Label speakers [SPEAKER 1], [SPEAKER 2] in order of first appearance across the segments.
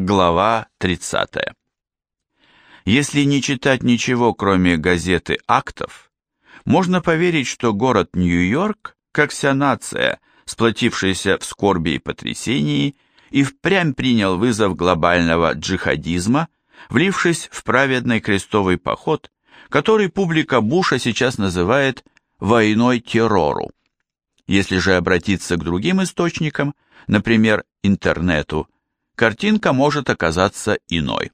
[SPEAKER 1] Глава 30. Если не читать ничего, кроме газеты «Актов», можно поверить, что город Нью-Йорк, как вся нация, сплотившаяся в скорби и потрясении, и впрямь принял вызов глобального джихадизма, влившись в праведный крестовый поход, который публика Буша сейчас называет «войной террору». Если же обратиться к другим источникам, например, интернету, картинка может оказаться иной.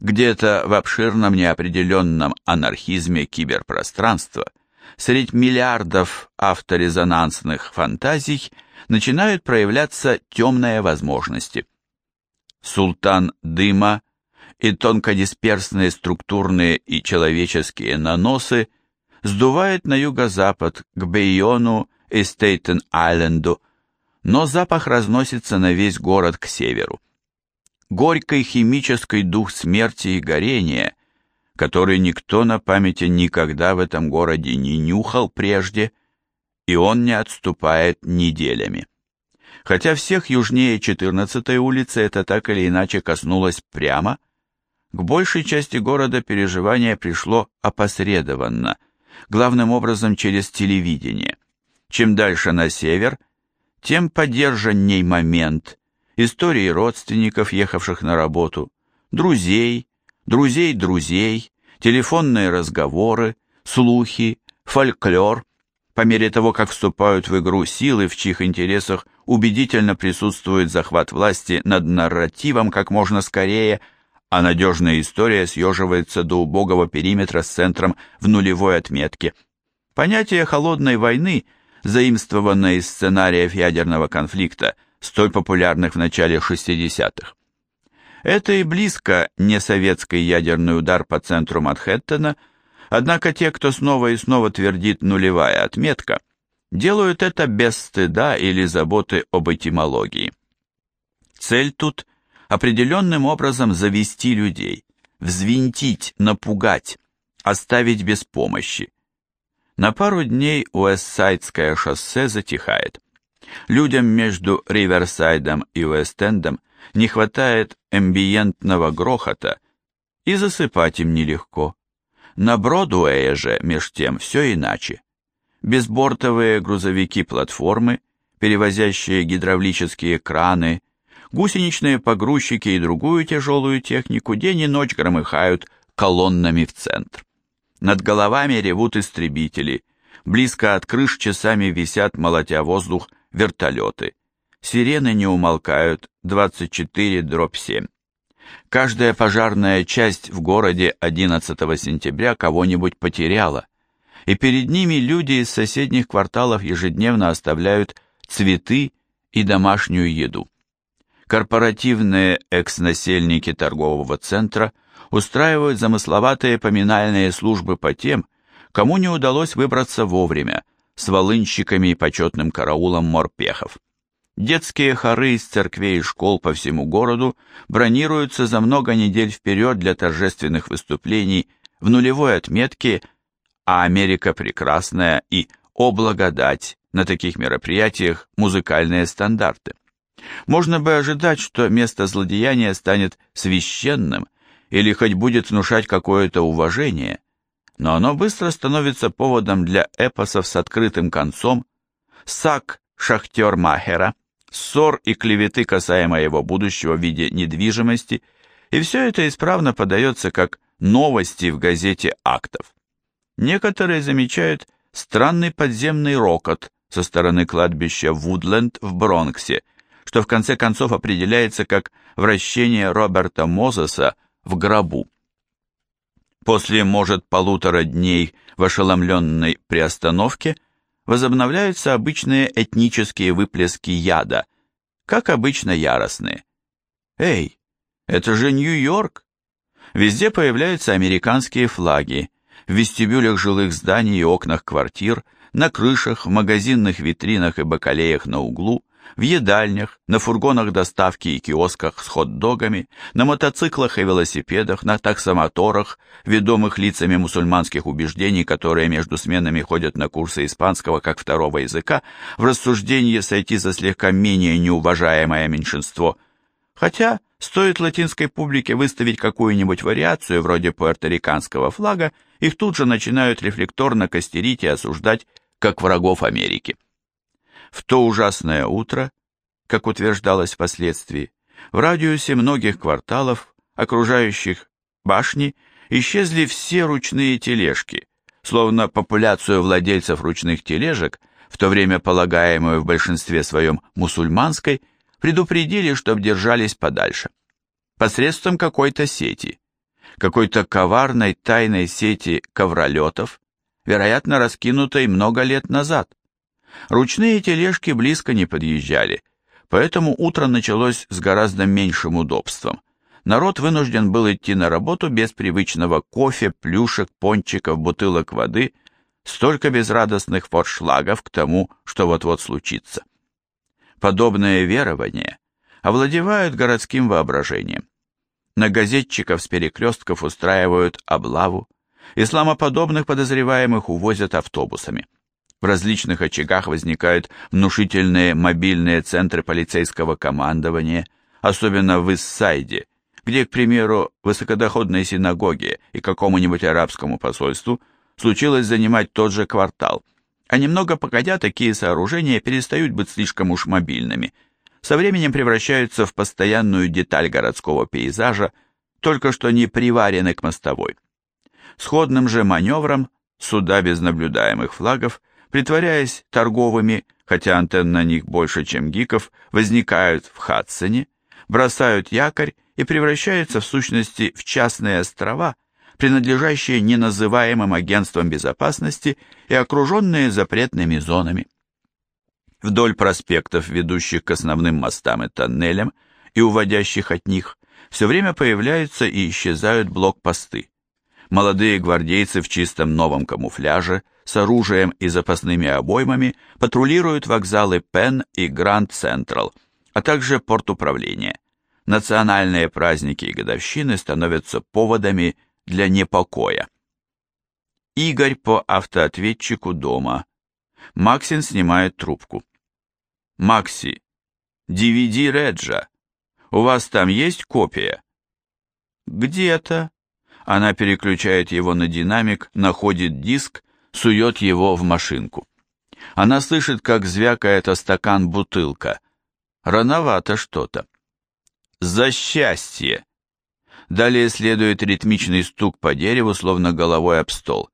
[SPEAKER 1] Где-то в обширном неопределенном анархизме киберпространства средь миллиардов авторезонансных фантазий начинают проявляться темные возможности. Султан дыма и тонкодисперсные структурные и человеческие наносы сдувает на юго-запад к Бейону и Стейтен-Айленду, но запах разносится на весь город к северу. Горький химический дух смерти и горения, который никто на памяти никогда в этом городе не нюхал прежде, и он не отступает неделями. Хотя всех южнее 14-й улицы это так или иначе коснулось прямо, к большей части города переживание пришло опосредованно, главным образом через телевидение. Чем дальше на север – тем подержанней момент, истории родственников, ехавших на работу, друзей, друзей друзей, телефонные разговоры, слухи, фольклор, по мере того, как вступают в игру силы, в чьих интересах убедительно присутствует захват власти над нарративом как можно скорее, а надежная история съеживается до убогого периметра с центром в нулевой отметке. Понятие холодной войны – заимствованное из сценариев ядерного конфликта, столь популярных в начале 60-х. Это и близко не советский ядерный удар по центру Манхэттена, однако те, кто снова и снова твердит нулевая отметка, делают это без стыда или заботы об этимологии. Цель тут определенным образом завести людей, взвинтить, напугать, оставить без помощи. На пару дней Уэстсайдское шоссе затихает. Людям между Риверсайдом и Уэстендом не хватает эмбиентного грохота, и засыпать им нелегко. На Бродуэе же, меж тем, все иначе. Безбортовые грузовики-платформы, перевозящие гидравлические краны, гусеничные погрузчики и другую тяжелую технику день и ночь громыхают колоннами в центр. Над головами ревут истребители. Близко от крыш часами висят, молотя воздух, вертолеты. Сирены не умолкают, 24 дробь 7. Каждая пожарная часть в городе 11 сентября кого-нибудь потеряла, и перед ними люди из соседних кварталов ежедневно оставляют цветы и домашнюю еду. Корпоративные экс-насельники торгового центра – устраивают замысловатые поминальные службы по тем, кому не удалось выбраться вовремя, с волынщиками и почетным караулом морпехов. Детские хоры из церквей и школ по всему городу бронируются за много недель вперед для торжественных выступлений в нулевой отметке «А Америка прекрасная» и «О благодать» на таких мероприятиях музыкальные стандарты. Можно бы ожидать, что место злодеяния станет священным, или хоть будет внушать какое-то уважение, но оно быстро становится поводом для эпосов с открытым концом, сак шахтер Махера, ссор и клеветы касаемо его будущего в виде недвижимости, и все это исправно подается как новости в газете актов. Некоторые замечают странный подземный рокот со стороны кладбища Вудленд в Бронксе, что в конце концов определяется как вращение Роберта Мозеса в гробу. После, может, полутора дней в ошеломленной приостановке возобновляются обычные этнические выплески яда, как обычно яростные. Эй, это же Нью-Йорк! Везде появляются американские флаги, в вестибюлях жилых зданий и окнах квартир, на крышах, в магазинных витринах и бакалеях на углу, в едальнях, на фургонах доставки и киосках с хот-догами, на мотоциклах и велосипедах, на таксомоторах, ведомых лицами мусульманских убеждений, которые между сменами ходят на курсы испанского как второго языка, в рассуждении сойти за слегка менее неуважаемое меньшинство, Хотя стоит латинской публике выставить какую-нибудь вариацию вроде пуэрториканского флага, их тут же начинают рефлекторно костерить и осуждать как врагов Америки. В то ужасное утро, как утверждалось впоследствии, в радиусе многих кварталов, окружающих башни, исчезли все ручные тележки, словно популяцию владельцев ручных тележек, в то время полагаемую в большинстве своем мусульманской, предупредили, чтобы держались подальше. Посредством какой-то сети, какой-то коварной тайной сети ковролетов, вероятно, раскинутой много лет назад. Ручные тележки близко не подъезжали, поэтому утро началось с гораздо меньшим удобством. Народ вынужден был идти на работу без привычного кофе, плюшек, пончиков, бутылок воды, столько безрадостных форшлагов к тому, что вот-вот случится. Подобное верование овладевают городским воображением. На газетчиков с перекрестков устраивают облаву, исламоподобных подозреваемых увозят автобусами. В различных очагах возникают внушительные мобильные центры полицейского командования, особенно в Иссайде, где, к примеру, высокодоходной синагоге и какому-нибудь арабскому посольству случилось занимать тот же квартал, а немного погодя такие сооружения перестают быть слишком уж мобильными, со временем превращаются в постоянную деталь городского пейзажа, только что не приварены к мостовой. Сходным же маневром суда без наблюдаемых флагов, притворяясь торговыми, хотя антенн на них больше, чем гиков, возникают в Хадсоне, бросают якорь и превращаются в сущности в частные острова, принадлежащие неназываемым агентствам безопасности и окруженные запретными зонами. Вдоль проспектов, ведущих к основным мостам и тоннелям, и уводящих от них, все время появляются и исчезают блокпосты. Молодые гвардейцы в чистом новом камуфляже, с оружием и запасными обоймами патрулируют вокзалы Пен и Гранд Централ, а также порт управления. Национальные праздники и годовщины становятся поводами для непокоя. Игорь по автоответчику дома. Максин снимает трубку. Макси, DVD Реджа. У вас там есть копия? Где-то. Она переключает его на динамик, находит диск, сует его в машинку. Она слышит, как звякает о стакан бутылка. Рановато что-то. За счастье! Далее следует ритмичный стук по дереву, словно головой об стол.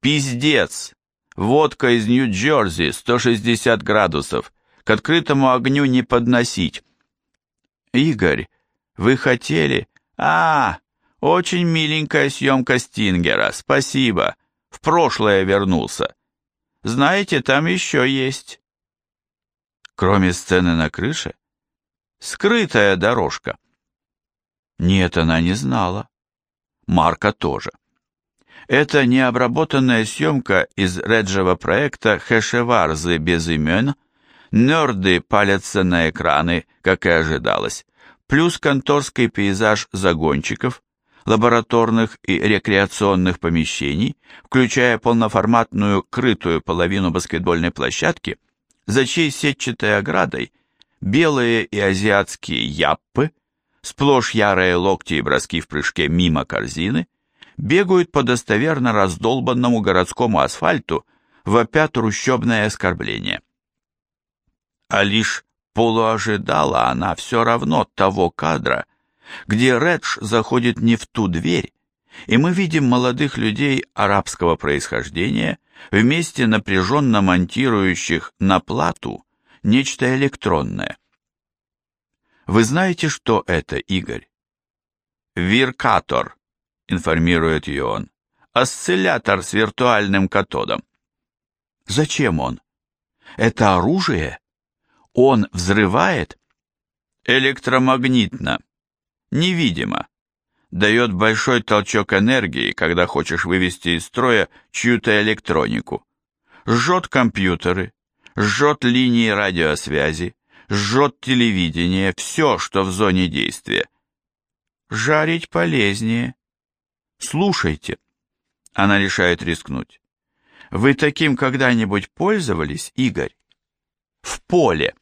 [SPEAKER 1] Пиздец! Водка из Нью-Джерси, 160 градусов. К открытому огню не подносить. Игорь, вы хотели... А, очень миленькая съемка Стингера, спасибо. В прошлое вернулся. Знаете, там еще есть. Кроме сцены на крыше? Скрытая дорожка. Нет, она не знала. Марка тоже. Это необработанная съемка из Реджева проекта «Хэшеварзы без имен». Нерды палятся на экраны, как и ожидалось. Плюс конторский пейзаж загончиков, лабораторных и рекреационных помещений, включая полноформатную крытую половину баскетбольной площадки, за чьей сетчатой оградой белые и азиатские яппы, сплошь ярые локти и броски в прыжке мимо корзины, бегают по достоверно раздолбанному городскому асфальту, вопя трущобное оскорбление. А лишь полуожидала она все равно того кадра, где Редж заходит не в ту дверь, и мы видим молодых людей арабского происхождения, вместе напряженно монтирующих на плату нечто электронное. Вы знаете, что это, Игорь? Виркатор, информирует ее он. Осциллятор с виртуальным катодом. Зачем он? Это оружие? Он взрывает? Электромагнитно. Невидимо. Дает большой толчок энергии, когда хочешь вывести из строя чью-то электронику. Жжет компьютеры, жжет линии радиосвязи, жжет телевидение, все, что в зоне действия. Жарить полезнее. Слушайте. Она решает рискнуть. Вы таким когда-нибудь пользовались, Игорь? В поле.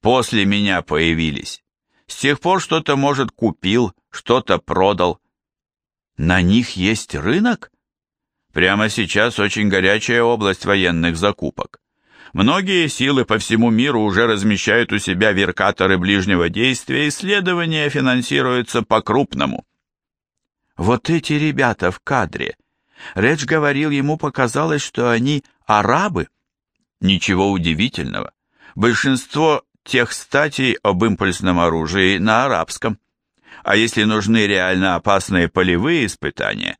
[SPEAKER 1] После меня появились. С тех пор что-то, может, купил, что-то продал. На них есть рынок? Прямо сейчас очень горячая область военных закупок. Многие силы по всему миру уже размещают у себя веркаторы ближнего действия, исследования финансируются по-крупному. Вот эти ребята в кадре. Редж говорил, ему показалось, что они арабы. Ничего удивительного. Большинство тех статей об импульсном оружии на арабском. А если нужны реально опасные полевые испытания,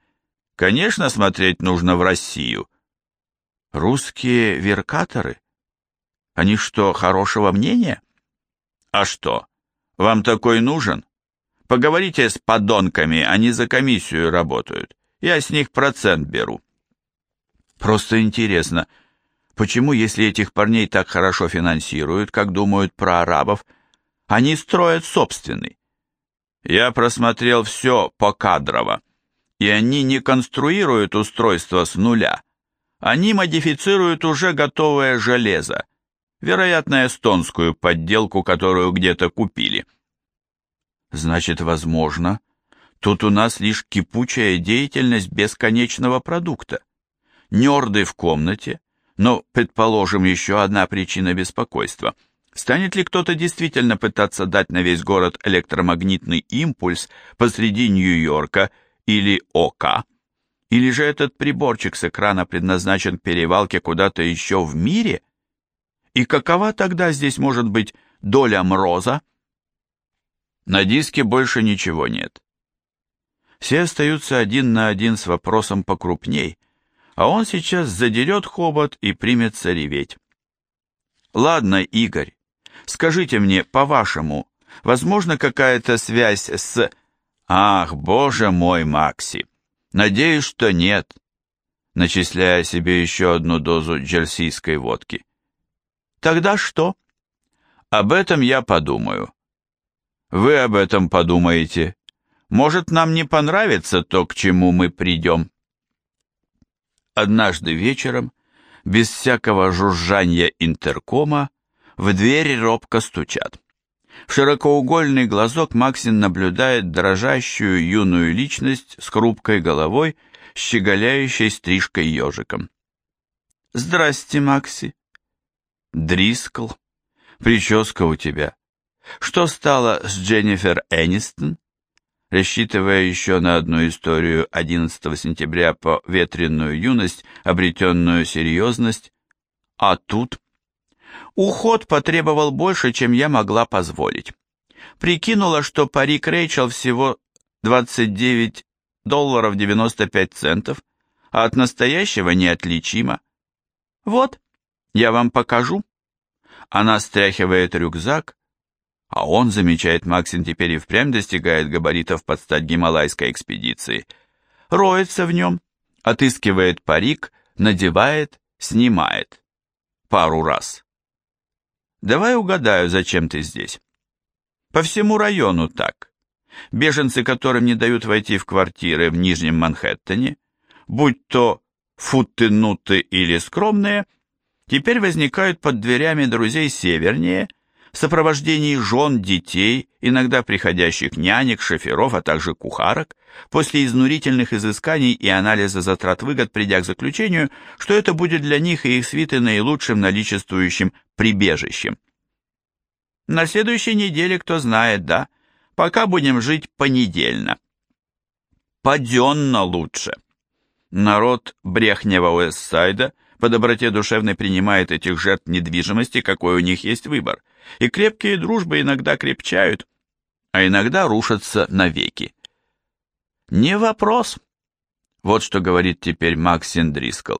[SPEAKER 1] конечно, смотреть нужно в Россию. Русские веркаторы? Они что, хорошего мнения? А что, вам такой нужен? Поговорите с подонками, они за комиссию работают. Я с них процент беру. Просто интересно, почему, если этих парней так хорошо финансируют, как думают про арабов, они строят собственный? Я просмотрел все покадрово, и они не конструируют устройство с нуля. Они модифицируют уже готовое железо, вероятно, эстонскую подделку, которую где-то купили. Значит, возможно, тут у нас лишь кипучая деятельность бесконечного продукта. Нерды в комнате, но, предположим, еще одна причина беспокойства. Станет ли кто-то действительно пытаться дать на весь город электромагнитный импульс посреди Нью-Йорка или ОК? Или же этот приборчик с экрана предназначен к перевалке куда-то еще в мире? И какова тогда здесь может быть доля Мроза? На диске больше ничего нет. Все остаются один на один с вопросом покрупней, а он сейчас задерет хобот и примется реветь. Ладно, Игорь, скажите мне, по-вашему, возможно какая-то связь с... Ах, боже мой, Макси, надеюсь, что нет, начисляя себе еще одну дозу джерсийской водки. Тогда что? Об этом я подумаю. Вы об этом подумаете. Может, нам не понравится то, к чему мы придем. Однажды вечером, без всякого жужжания интеркома, в двери робко стучат. В широкоугольный глазок Максин наблюдает дрожащую юную личность с хрупкой головой, щеголяющей стрижкой ежиком. «Здрасте, Макси!» «Дрискл, прическа у тебя. Что стало с Дженнифер Энистон?» Рассчитывая еще на одну историю 11 сентября по ветреную юность, обретенную серьезность, а тут... Уход потребовал больше, чем я могла позволить. Прикинула, что парик Рэйчел всего 29 долларов 95 центов, а от настоящего неотличимо. Вот, я вам покажу. Она стряхивает рюкзак, а он, замечает Максин, теперь и впрямь достигает габаритов под стать гималайской экспедиции. Роется в нем, отыскивает парик, надевает, снимает. Пару раз. Давай угадаю, зачем ты здесь. По всему району так. Беженцы, которым не дают войти в квартиры в Нижнем Манхэттене, будь то футты-нуты или скромные, теперь возникают под дверями друзей севернее в сопровождении жен, детей, иногда приходящих нянек, шоферов, а также кухарок, после изнурительных изысканий и анализа затрат-выгод, придя к заключению, что это будет для них и их свиты наилучшим наличествующим прибежищем. На следующей неделе, кто знает, да, пока будем жить понедельно. Паденно лучше. Народ Брехнева Уэссайда по доброте душевной принимает этих жертв недвижимости, какой у них есть выбор – и крепкие дружбы иногда крепчают, а иногда рушатся навеки. Не вопрос. Вот что говорит теперь Максин Дрискл.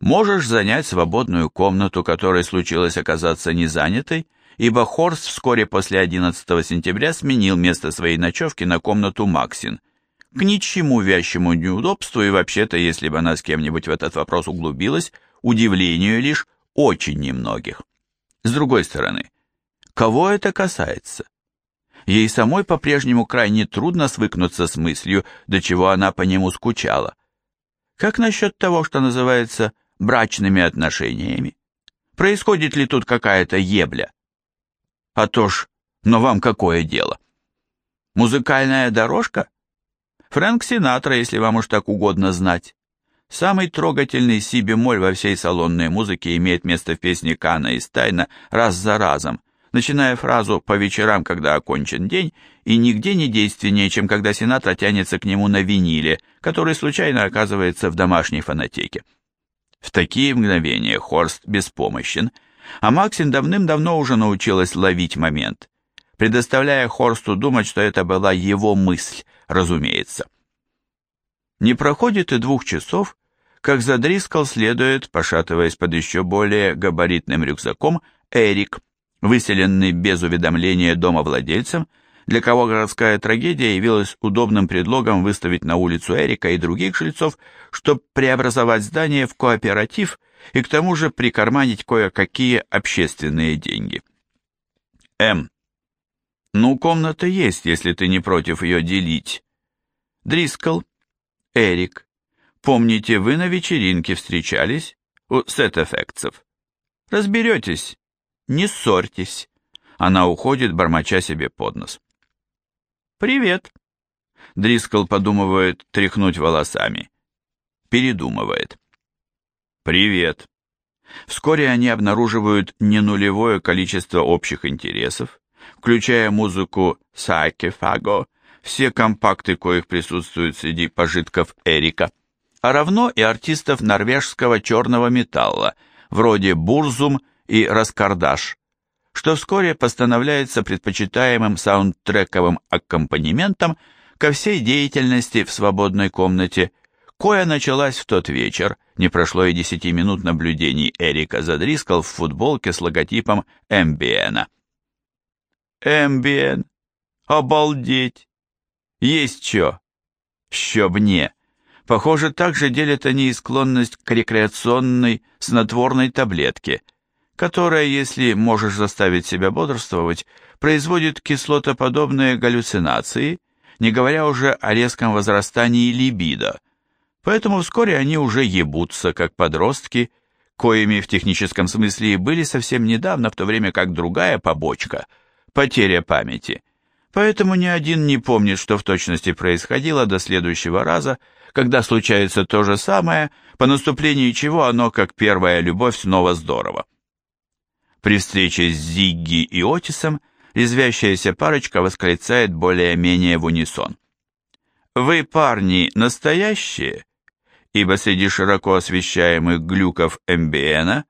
[SPEAKER 1] Можешь занять свободную комнату, которой случилось оказаться незанятой, ибо Хорст вскоре после 11 сентября сменил место своей ночевки на комнату Максин. К ничему вящему неудобству и вообще-то, если бы она с кем-нибудь в этот вопрос углубилась, удивлению лишь очень немногих. С другой стороны, Кого это касается? Ей самой по-прежнему крайне трудно свыкнуться с мыслью, до чего она по нему скучала. Как насчет того, что называется брачными отношениями? Происходит ли тут какая-то ебля? А то ж Но вам какое дело? Музыкальная дорожка? Фрэнк Синатра, если вам уж так угодно знать. Самый трогательный си-бемоль во всей салонной музыке имеет место в песне Кана и Стайна раз за разом, начиная фразу «по вечерам, когда окончен день» и нигде не действеннее, чем когда Синатра тянется к нему на виниле, который случайно оказывается в домашней фонотеке. В такие мгновения Хорст беспомощен, а Максин давным-давно уже научилась ловить момент, предоставляя Хорсту думать, что это была его мысль, разумеется. Не проходит и двух часов, как задрискал следует, пошатываясь под еще более габаритным рюкзаком, Эрик, выселенный без уведомления домовладельцем, для кого городская трагедия явилась удобным предлогом выставить на улицу Эрика и других жильцов, чтобы преобразовать здание в кооператив и к тому же прикарманить кое-какие общественные деньги. М. Ну, комната есть, если ты не против ее делить. Дрискл, Эрик, помните, вы на вечеринке встречались у сет-эффектсов? Разберетесь, не ссорьтесь. Она уходит, бормоча себе под нос. «Привет!» Дрискл подумывает тряхнуть волосами. Передумывает. «Привет!» Вскоре они обнаруживают не нулевое количество общих интересов, включая музыку Сакефаго, все компакты, коих присутствуют среди пожитков Эрика, а равно и артистов норвежского черного металла, вроде Бурзум и Раскардаш, что вскоре постановляется предпочитаемым саундтрековым аккомпанементом ко всей деятельности в свободной комнате, кое началась в тот вечер, не прошло и десяти минут наблюдений Эрика Задрискал в футболке с логотипом Эмбиена. Эмбиен, обалдеть! Есть чё? Щоб не. Похоже, также делят они и склонность к рекреационной снотворной таблетке – которая, если можешь заставить себя бодрствовать, производит кислотоподобные галлюцинации, не говоря уже о резком возрастании либидо. Поэтому вскоре они уже ебутся, как подростки, коими в техническом смысле и были совсем недавно, в то время как другая побочка – потеря памяти. Поэтому ни один не помнит, что в точности происходило до следующего раза, когда случается то же самое, по наступлении чего оно, как первая любовь, снова здорово. При встрече с Зигги и Отисом резвящаяся парочка восклицает более-менее в унисон. «Вы, парни, настоящие?» Ибо среди широко освещаемых глюков Эмбиена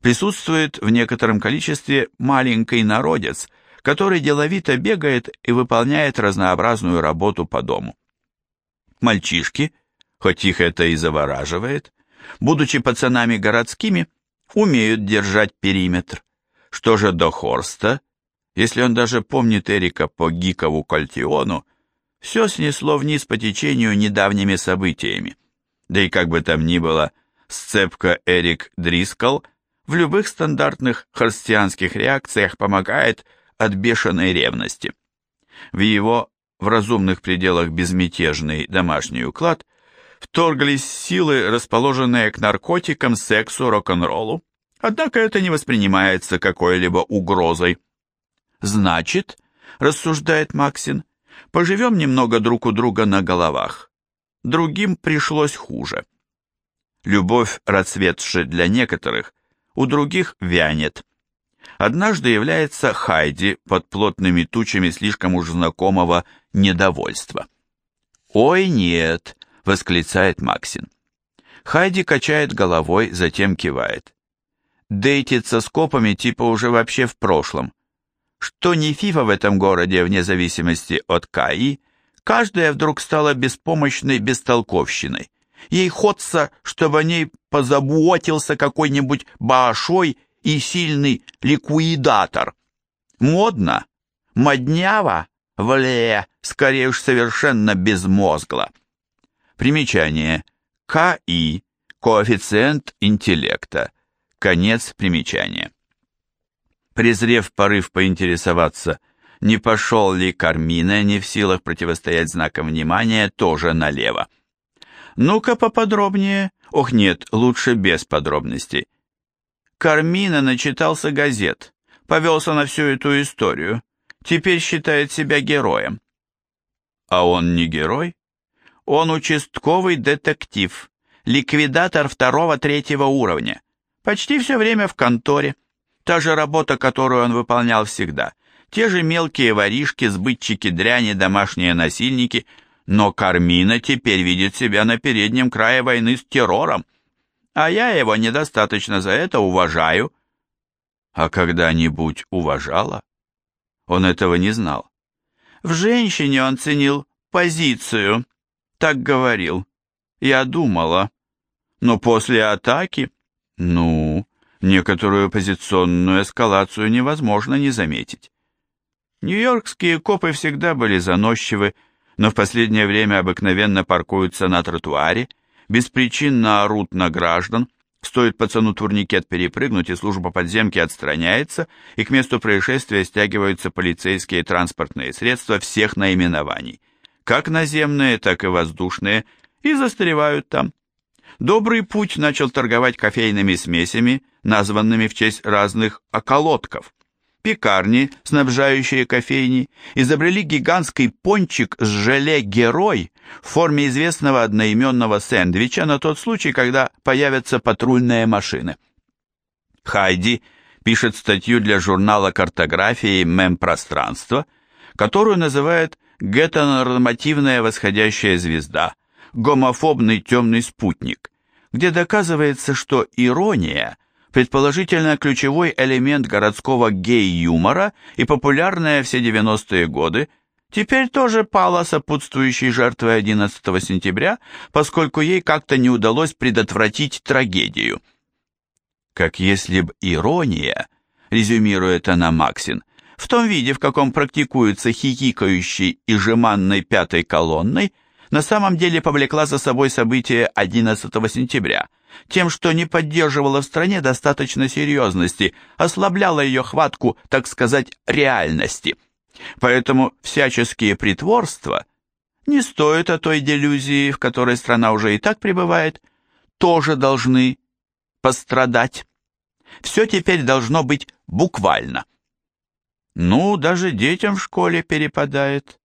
[SPEAKER 1] присутствует в некотором количестве маленький народец, который деловито бегает и выполняет разнообразную работу по дому. Мальчишки, хоть их это и завораживает, будучи пацанами городскими, умеют держать периметр. Что же до Хорста, если он даже помнит Эрика по Гикову Кольтиону, все снесло вниз по течению недавними событиями. Да и как бы там ни было, сцепка Эрик Дрискл в любых стандартных хорстианских реакциях помогает от бешеной ревности. В его в разумных пределах безмятежный домашний уклад вторглись силы, расположенные к наркотикам, сексу, рок-н-роллу, Однако это не воспринимается какой-либо угрозой. Значит, рассуждает Максин, поживем немного друг у друга на головах. Другим пришлось хуже. Любовь, расцветшая для некоторых, у других вянет. Однажды является Хайди под плотными тучами слишком уж знакомого недовольства. «Ой, нет!» — восклицает Максин. Хайди качает головой, затем кивает дейтиться с копами типа уже вообще в прошлом. Что не фифа в этом городе, вне зависимости от КАИ, каждая вдруг стала беспомощной бестолковщиной. Ей ходца, чтобы о ней позаботился какой-нибудь башой и сильный ликуидатор. Модно, модняво, вле, скорее уж совершенно безмозгло. Примечание. КИ. Коэффициент интеллекта. Конец примечания. Презрев порыв поинтересоваться, не пошел ли Кармина, не в силах противостоять знакам внимания, тоже налево. Ну-ка поподробнее. Ох нет, лучше без подробностей. Кармина начитался газет, повелся на всю эту историю. теперь считает себя героем. А он не герой? Он участковый детектив, ликвидатор второго-третьего уровня. Почти все время в конторе. Та же работа, которую он выполнял всегда. Те же мелкие воришки, сбытчики дряни, домашние насильники. Но Кармина теперь видит себя на переднем крае войны с террором. А я его недостаточно за это уважаю. А когда-нибудь уважала? Он этого не знал. В женщине он ценил позицию, так говорил. Я думала. Но после атаки... Ну, некоторую позиционную эскалацию невозможно не заметить. Нью-Йоркские копы всегда были заносчивы, но в последнее время обыкновенно паркуются на тротуаре, беспричинно орут на граждан, стоит пацану турникет перепрыгнуть, и служба подземки отстраняется, и к месту происшествия стягиваются полицейские транспортные средства всех наименований, как наземные, так и воздушные, и застревают там. Добрый путь начал торговать кофейными смесями, названными в честь разных околотков. Пекарни, снабжающие кофейни, изобрели гигантский пончик с желе «Герой» в форме известного одноименного сэндвича на тот случай, когда появятся патрульные машины. Хайди пишет статью для журнала картографии «Мемпространство», которую называет «Гетеронормативная восходящая звезда», гомофобный темный спутник, где доказывается, что ирония – предположительно ключевой элемент городского гей-юмора и популярная все 90-е годы, теперь тоже пала сопутствующей жертвой 11 сентября, поскольку ей как-то не удалось предотвратить трагедию. Как если б ирония, резюмирует она Максин, в том виде, в каком практикуется хихикающей и жеманной пятой колонной – на самом деле повлекла за собой событие 11 сентября, тем, что не поддерживала в стране достаточно серьезности, ослабляла ее хватку, так сказать, реальности. Поэтому всяческие притворства не стоят о той делюзии, в которой страна уже и так пребывает, тоже должны пострадать. Все теперь должно быть буквально. Ну, даже детям в школе перепадает.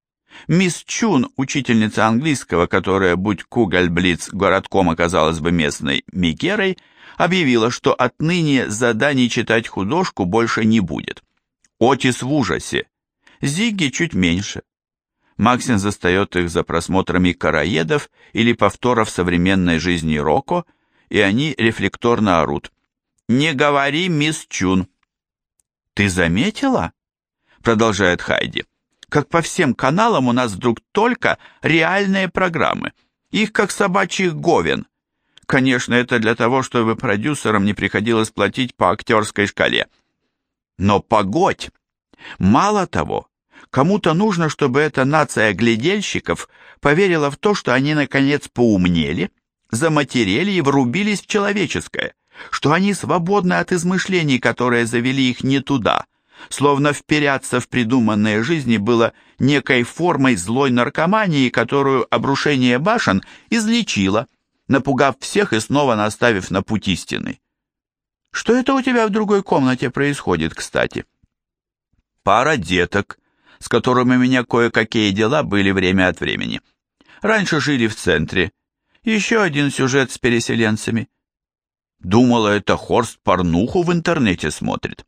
[SPEAKER 1] Мисс Чун, учительница английского, которая, будь Кугальблиц городком оказалась бы местной Микерой, объявила, что отныне заданий читать художку больше не будет. Отис в ужасе. Зигги чуть меньше. Максин застает их за просмотрами караедов или повторов современной жизни Роко, и они рефлекторно орут. «Не говори, мисс Чун!» «Ты заметила?» Продолжает Хайди как по всем каналам у нас вдруг только реальные программы. Их как собачьих говен. Конечно, это для того, чтобы продюсерам не приходилось платить по актерской шкале. Но погодь! Мало того, кому-то нужно, чтобы эта нация глядельщиков поверила в то, что они наконец поумнели, заматерели и врубились в человеческое, что они свободны от измышлений, которые завели их не туда, словно вперяться в придуманные жизни было некой формой злой наркомании, которую обрушение башен излечило, напугав всех и снова наставив на путь истины. Что это у тебя в другой комнате происходит, кстати? Пара деток, с которыми у меня кое-какие дела были время от времени. Раньше жили в центре. Еще один сюжет с переселенцами. Думала, это Хорст порнуху в интернете смотрит.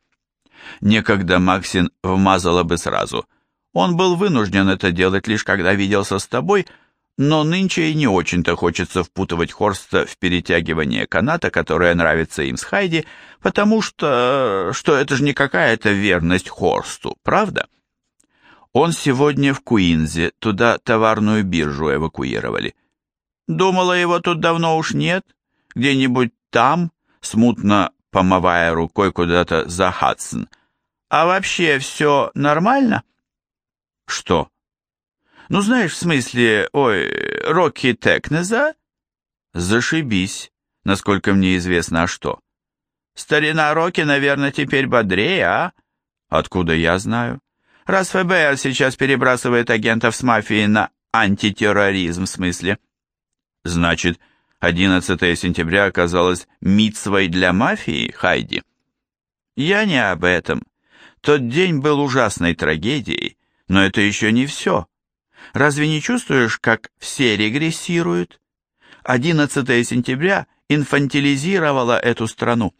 [SPEAKER 1] Некогда Максин вмазала бы сразу. Он был вынужден это делать лишь когда виделся с тобой, но нынче и не очень-то хочется впутывать Хорста в перетягивание каната, которое нравится им с Хайди, потому что... что это же не какая-то верность Хорсту, правда? Он сегодня в Куинзе, туда товарную биржу эвакуировали. Думала, его тут давно уж нет, где-нибудь там, смутно помывая рукой куда-то за Хадсон. «А вообще все нормально?» «Что?» «Ну, знаешь, в смысле, ой, Рокки Текнеза?» «Зашибись, насколько мне известно, а что?» «Старина Рокки, наверное, теперь бодрее, а?» «Откуда я знаю?» «Раз ФБР сейчас перебрасывает агентов с мафией на антитерроризм, в смысле?» «Значит, 11 сентября оказалось митцвой для мафии, Хайди? Я не об этом. Тот день был ужасной трагедией, но это еще не все. Разве не чувствуешь, как все регрессируют? 11 сентября инфантилизировала эту страну.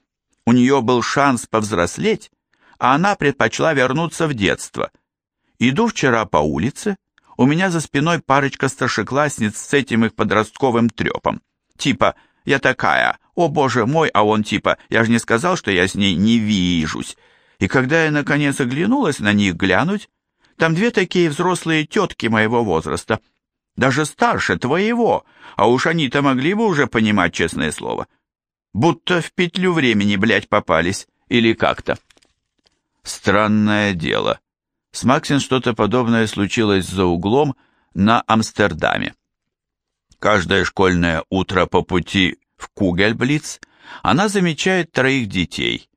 [SPEAKER 1] У нее был шанс повзрослеть, а она предпочла вернуться в детство. Иду вчера по улице, у меня за спиной парочка старшеклассниц с этим их подростковым трепом. Типа «Я такая, о боже мой», а он типа «Я же не сказал, что я с ней не вижусь». И когда я наконец оглянулась на них глянуть, там две такие взрослые тетки моего возраста, даже старше твоего, а уж они-то могли бы уже понимать честное слово. Будто в петлю времени, блядь, попались, или как-то. Странное дело. С Максин что-то подобное случилось за углом на Амстердаме. Каждое школьное утро по пути в Кугельблиц она замечает троих детей,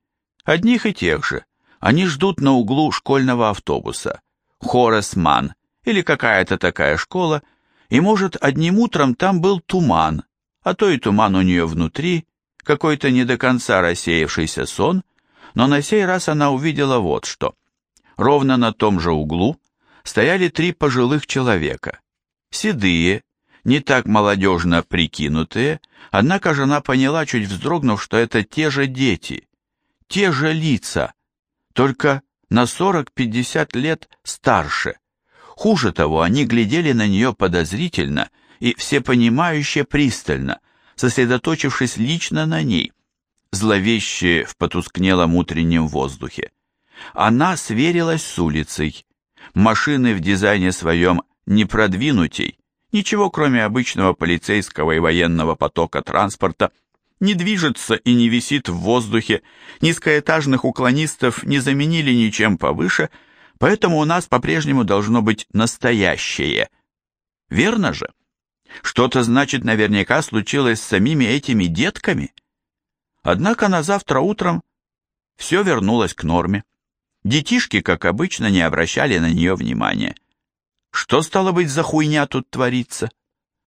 [SPEAKER 1] одних и тех же. Они ждут на углу школьного автобуса. Хоресман или какая-то такая школа, и, может, одним утром там был туман, а то и туман у нее внутри, какой-то не до конца рассеявшийся сон, но на сей раз она увидела вот что. Ровно на том же углу стояли три пожилых человека, седые, не так молодежно прикинутые, однако же она поняла, чуть вздрогнув, что это те же дети, те же лица, только на 40-50 лет старше. Хуже того, они глядели на нее подозрительно и всепонимающе пристально, сосредоточившись лично на ней, зловеще в потускнелом утреннем воздухе. Она сверилась с улицей. Машины в дизайне своем не продвинутей, ничего кроме обычного полицейского и военного потока транспорта не движется и не висит в воздухе, низкоэтажных уклонистов не заменили ничем повыше, поэтому у нас по-прежнему должно быть настоящее. Верно же? Что-то, значит, наверняка случилось с самими этими детками. Однако на завтра утром все вернулось к норме. Детишки, как обычно, не обращали на нее внимания. Что стало быть за хуйня тут творится?